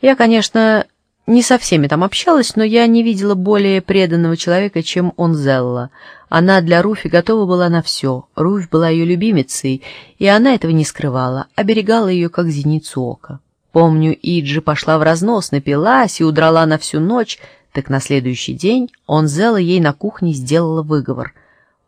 Я, конечно, не со всеми там общалась, но я не видела более преданного человека, чем Онзелла. Она для Руфи готова была на все. Руфь была ее любимицей, и она этого не скрывала, оберегала ее как зеницу ока. Помню, Иджи пошла в разнос, напилась и удрала на всю ночь, так на следующий день Онзелла ей на кухне сделала выговор.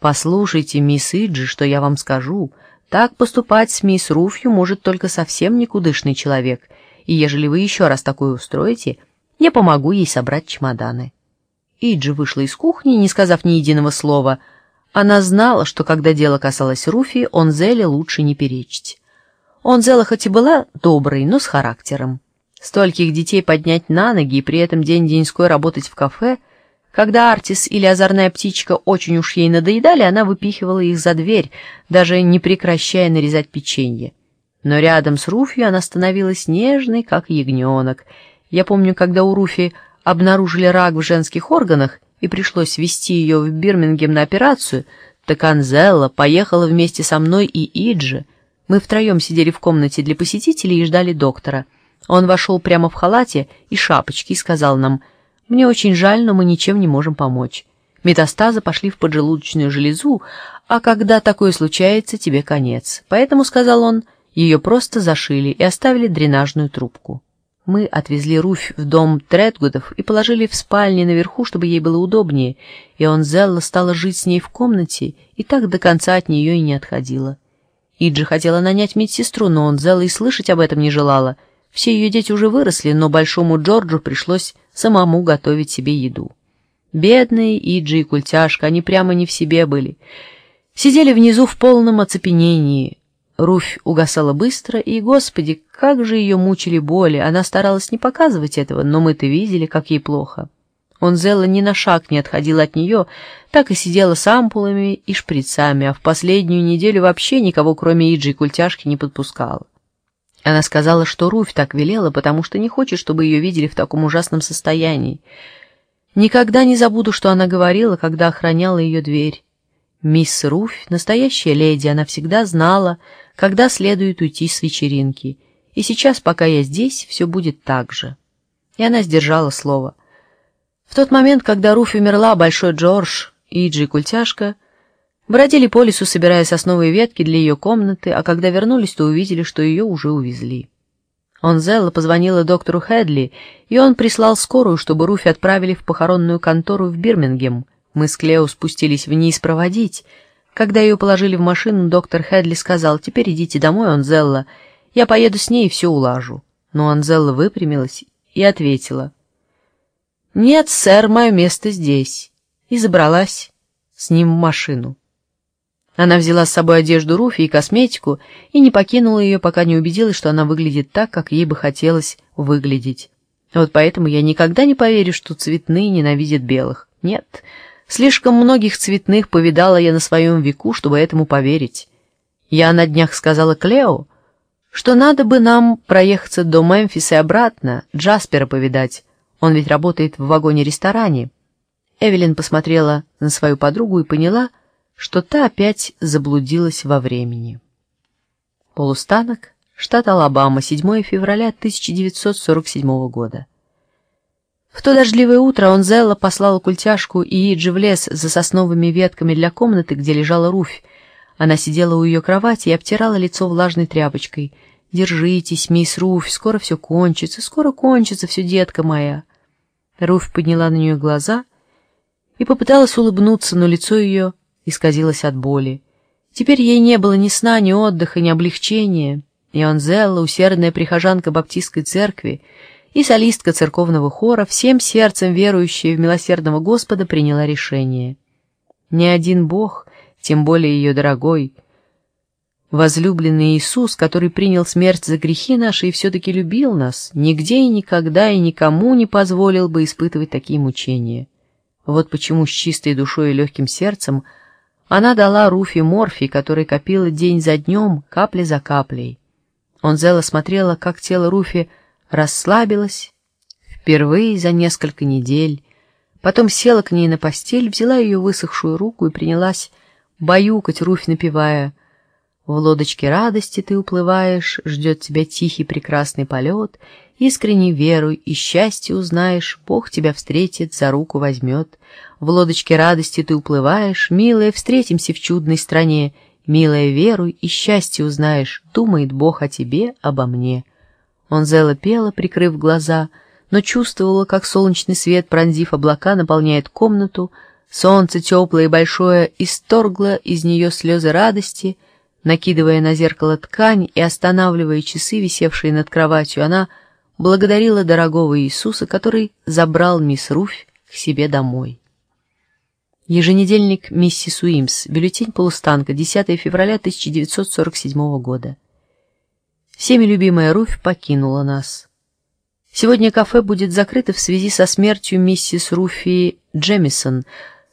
«Послушайте, мисс Иджи, что я вам скажу. Так поступать с мисс Руфью может только совсем никудышный человек, и ежели вы еще раз такое устроите, я помогу ей собрать чемоданы». Иджи вышла из кухни, не сказав ни единого слова. Она знала, что когда дело касалось Руфи, Онзеле лучше не перечить. Онзела хоть и была доброй, но с характером. Стольких детей поднять на ноги и при этом день-деньской работать в кафе, когда Артис или озорная птичка очень уж ей надоедали, она выпихивала их за дверь, даже не прекращая нарезать печенье. Но рядом с Руфью она становилась нежной, как ягненок. Я помню, когда у Руфи обнаружили рак в женских органах и пришлось везти ее в Бирмингем на операцию, так Анзелла поехала вместе со мной и Иджи. Мы втроем сидели в комнате для посетителей и ждали доктора. Он вошел прямо в халате и шапочке и сказал нам, «Мне очень жаль, но мы ничем не можем помочь. Метастазы пошли в поджелудочную железу, а когда такое случается, тебе конец. Поэтому, — сказал он, — ее просто зашили и оставили дренажную трубку». Мы отвезли Руфь в дом Тредгудов и положили в спальне наверху, чтобы ей было удобнее, и Онзелла стала жить с ней в комнате и так до конца от нее и не отходила. Иджи хотела нанять медсестру, но Онзелла и слышать об этом не желала. Все ее дети уже выросли, но большому Джорджу пришлось самому готовить себе еду. Бедные Иджи и Культяшка, они прямо не в себе были. Сидели внизу в полном оцепенении, Руфь угасала быстро, и, господи, как же ее мучили боли. Она старалась не показывать этого, но мы-то видели, как ей плохо. Онзелла ни на шаг не отходила от нее, так и сидела с ампулами и шприцами, а в последнюю неделю вообще никого, кроме Иджи и Культяшки, не подпускала. Она сказала, что Руфь так велела, потому что не хочет, чтобы ее видели в таком ужасном состоянии. Никогда не забуду, что она говорила, когда охраняла ее дверь. Мисс Руфь, настоящая леди, она всегда знала, когда следует уйти с вечеринки, и сейчас, пока я здесь, все будет так же. И она сдержала слово. В тот момент, когда Руфь умерла, Большой Джордж, и Культяшка бродили по лесу, собирая сосновые ветки для ее комнаты, а когда вернулись, то увидели, что ее уже увезли. Онзелла позвонила доктору Хедли, и он прислал скорую, чтобы Руфи отправили в похоронную контору в Бирмингем. Мы с Клео спустились вниз проводить — когда ее положили в машину, доктор Хедли сказал, «Теперь идите домой, Анзелла, я поеду с ней и все улажу». Но Анзелла выпрямилась и ответила, «Нет, сэр, мое место здесь», и забралась с ним в машину. Она взяла с собой одежду Руфи и косметику и не покинула ее, пока не убедилась, что она выглядит так, как ей бы хотелось выглядеть. Вот поэтому я никогда не поверю, что цветные ненавидят белых. Нет, Слишком многих цветных повидала я на своем веку, чтобы этому поверить. Я на днях сказала Клео, что надо бы нам проехаться до Мемфиса и обратно, Джаспера повидать. Он ведь работает в вагоне-ресторане. Эвелин посмотрела на свою подругу и поняла, что та опять заблудилась во времени. Полустанок, штат Алабама, 7 февраля 1947 года. В то дождливое утро он Зелла послала культяшку и Иджи в лес за сосновыми ветками для комнаты, где лежала Руфь. Она сидела у ее кровати и обтирала лицо влажной тряпочкой. «Держитесь, мисс Руфь, скоро все кончится, скоро кончится все, детка моя». Руфь подняла на нее глаза и попыталась улыбнуться, но лицо ее исказилось от боли. Теперь ей не было ни сна, ни отдыха, ни облегчения. И Анзелла, усердная прихожанка баптистской церкви, и солистка церковного хора, всем сердцем верующая в милосердного Господа, приняла решение. Ни один Бог, тем более ее дорогой, возлюбленный Иисус, который принял смерть за грехи наши и все-таки любил нас, нигде и никогда и никому не позволил бы испытывать такие мучения. Вот почему с чистой душой и легким сердцем она дала Руфи морфий, который копила день за днем, капля за каплей. Он зело смотрела, как тело Руфи расслабилась впервые за несколько недель, потом села к ней на постель, взяла ее высохшую руку и принялась баюкать Руфь, напевая В лодочке радости ты уплываешь, ждет тебя тихий прекрасный полет, искренне веруй и счастье узнаешь, Бог тебя встретит, за руку возьмет. В лодочке радости ты уплываешь, милая, встретимся в чудной стране, милая, веруй и счастье узнаешь, думает Бог о тебе, обо мне. Он зело пела, прикрыв глаза, но чувствовала, как солнечный свет, пронзив облака, наполняет комнату, солнце теплое и большое исторгло из нее слезы радости — Накидывая на зеркало ткань и останавливая часы, висевшие над кроватью, она благодарила дорогого Иисуса, который забрал мисс Руфь к себе домой. Еженедельник «Миссис Уимс», бюллетень полустанка, 10 февраля 1947 года. Всеми любимая Руфь покинула нас. Сегодня кафе будет закрыто в связи со смертью миссис Руфи Джемисон,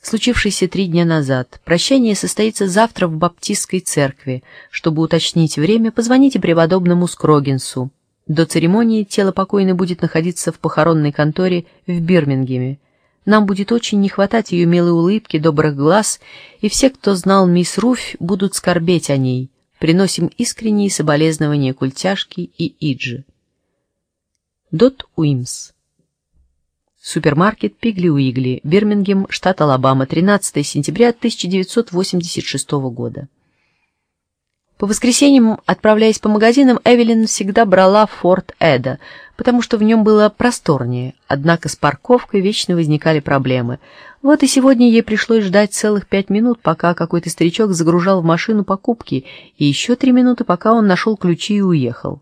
случившейся три дня назад. Прощание состоится завтра в Баптистской церкви. Чтобы уточнить время, позвоните преподобному Скрогинсу. До церемонии тело покойной будет находиться в похоронной конторе в Бирмингеме. Нам будет очень не хватать ее милой улыбки, добрых глаз, и все, кто знал мисс Руфь, будут скорбеть о ней. Приносим искренние соболезнования Культяшки и Иджи. Дот Уимс Супермаркет Пигли Уигли, Бирмингем, штат Алабама, 13 сентября 1986 года. По воскресеньям, отправляясь по магазинам, Эвелин всегда брала Форт Эда, потому что в нем было просторнее, однако с парковкой вечно возникали проблемы. Вот и сегодня ей пришлось ждать целых пять минут, пока какой-то старичок загружал в машину покупки, и еще три минуты, пока он нашел ключи и уехал.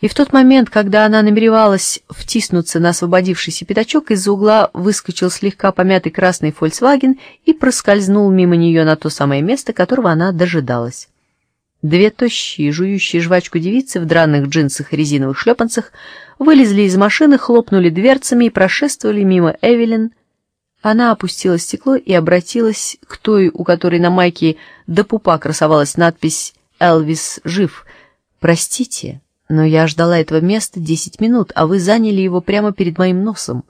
И в тот момент, когда она намеревалась втиснуться на освободившийся пятачок, из-за угла выскочил слегка помятый красный «Фольксваген» и проскользнул мимо нее на то самое место, которого она дожидалась. Две тощие, жующие жвачку девицы в драных джинсах и резиновых шлепанцах вылезли из машины, хлопнули дверцами и прошествовали мимо Эвелин. Она опустила стекло и обратилась к той, у которой на майке до пупа красовалась надпись «Элвис жив». «Простите». Но я ждала этого места десять минут, а вы заняли его прямо перед моим носом.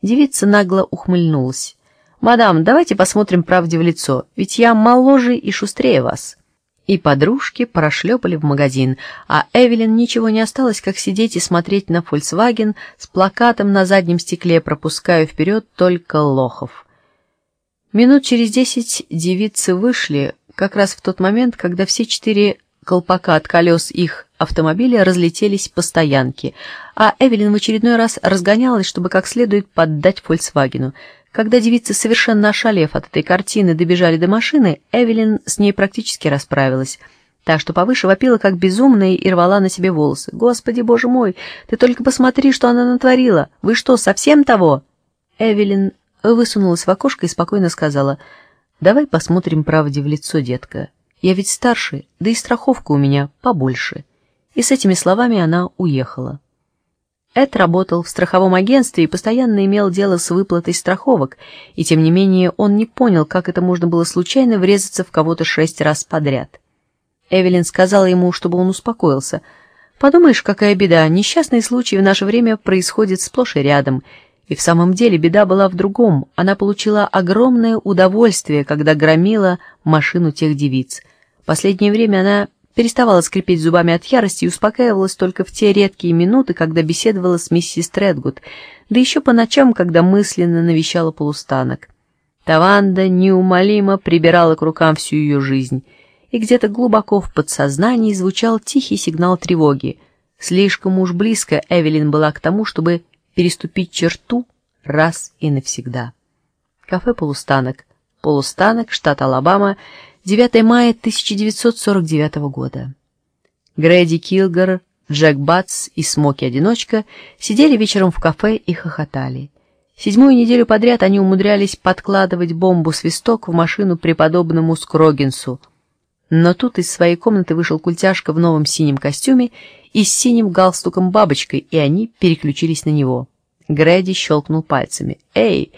Девица нагло ухмыльнулась. «Мадам, давайте посмотрим правде в лицо, ведь я моложе и шустрее вас». И подружки прошлепали в магазин, а Эвелин ничего не осталось, как сидеть и смотреть на «Фольксваген» с плакатом на заднем стекле «Пропускаю вперед только лохов». Минут через десять девицы вышли, как раз в тот момент, когда все четыре колпака от колес их автомобиля разлетелись по стоянке, а Эвелин в очередной раз разгонялась, чтобы как следует поддать «Фольксвагену». Когда девицы, совершенно ошалев от этой картины, добежали до машины, Эвелин с ней практически расправилась. Та, что повыше, вопила как безумная и рвала на себе волосы. «Господи, боже мой, ты только посмотри, что она натворила! Вы что, совсем того?» Эвелин высунулась в окошко и спокойно сказала, «Давай посмотрим правде в лицо, детка. Я ведь старше, да и страховка у меня побольше». И с этими словами она уехала. Эд работал в страховом агентстве и постоянно имел дело с выплатой страховок, и тем не менее он не понял, как это можно было случайно врезаться в кого-то шесть раз подряд. Эвелин сказала ему, чтобы он успокоился. «Подумаешь, какая беда, несчастные случаи в наше время происходят сплошь и рядом». И в самом деле беда была в другом. Она получила огромное удовольствие, когда громила машину тех девиц. Последнее время она переставала скрипеть зубами от ярости и успокаивалась только в те редкие минуты, когда беседовала с миссис Тредгуд, да еще по ночам, когда мысленно навещала полустанок. Таванда неумолимо прибирала к рукам всю ее жизнь, и где-то глубоко в подсознании звучал тихий сигнал тревоги. Слишком уж близко Эвелин была к тому, чтобы переступить черту раз и навсегда. Кафе «Полустанок». Полустанок, штат Алабама, 9 мая 1949 года. Грэди Килгар, Джек Батс и Смоки-одиночка сидели вечером в кафе и хохотали. Седьмую неделю подряд они умудрялись подкладывать бомбу-свисток в машину преподобному Скрогинсу. Но тут из своей комнаты вышел культяшка в новом синем костюме и с синим галстуком-бабочкой, и они переключились на него. Грэди щелкнул пальцами. «Эй,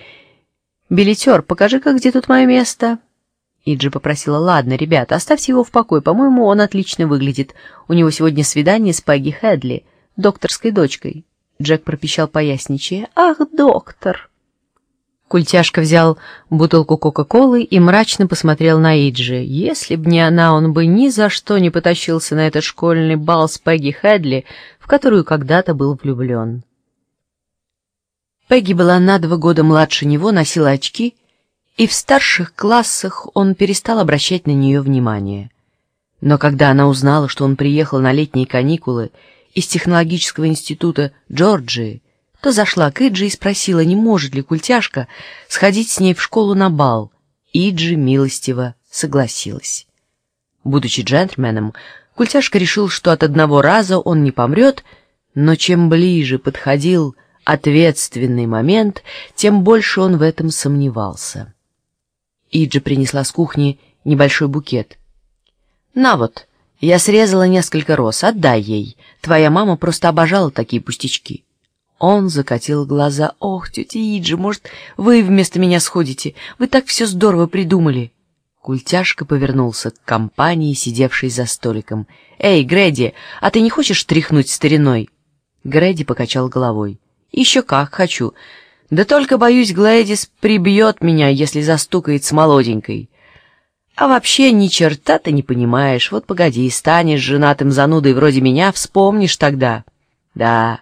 билетер, покажи-ка, где тут мое место?» Иджи попросила, «Ладно, ребята, оставьте его в покое, по-моему, он отлично выглядит. У него сегодня свидание с Пегги Хедли, докторской дочкой». Джек пропищал поясничая, «Ах, доктор!» Культяшка взял бутылку Кока-Колы и мрачно посмотрел на Иджи. Если б не она, он бы ни за что не потащился на этот школьный бал с Пегги Хедли, в которую когда-то был влюблен. Пегги была на два года младше него, носила очки, и в старших классах он перестал обращать на нее внимание. Но когда она узнала, что он приехал на летние каникулы из технологического института Джорджии, то зашла к Иджи и спросила, не может ли культяшка сходить с ней в школу на бал. Иджи милостиво согласилась. Будучи джентльменом, культяшка решил, что от одного раза он не помрет, но чем ближе подходил ответственный момент, тем больше он в этом сомневался. Иджи принесла с кухни небольшой букет. «На вот, я срезала несколько роз, отдай ей. Твоя мама просто обожала такие пустячки». Он закатил глаза. «Ох, тетя Иджи, может, вы вместо меня сходите? Вы так все здорово придумали!» Культяшка повернулся к компании, сидевшей за столиком. «Эй, Грэди, а ты не хочешь тряхнуть стариной?» Грэди покачал головой. «Еще как хочу. Да только, боюсь, Глэдис прибьет меня, если застукает с молоденькой. А вообще ни черта ты не понимаешь. Вот погоди, станешь женатым занудой вроде меня, вспомнишь тогда. Да,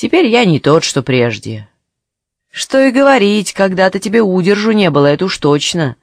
Теперь я не тот, что прежде. Что и говорить, когда-то тебе удержу не было, это уж точно.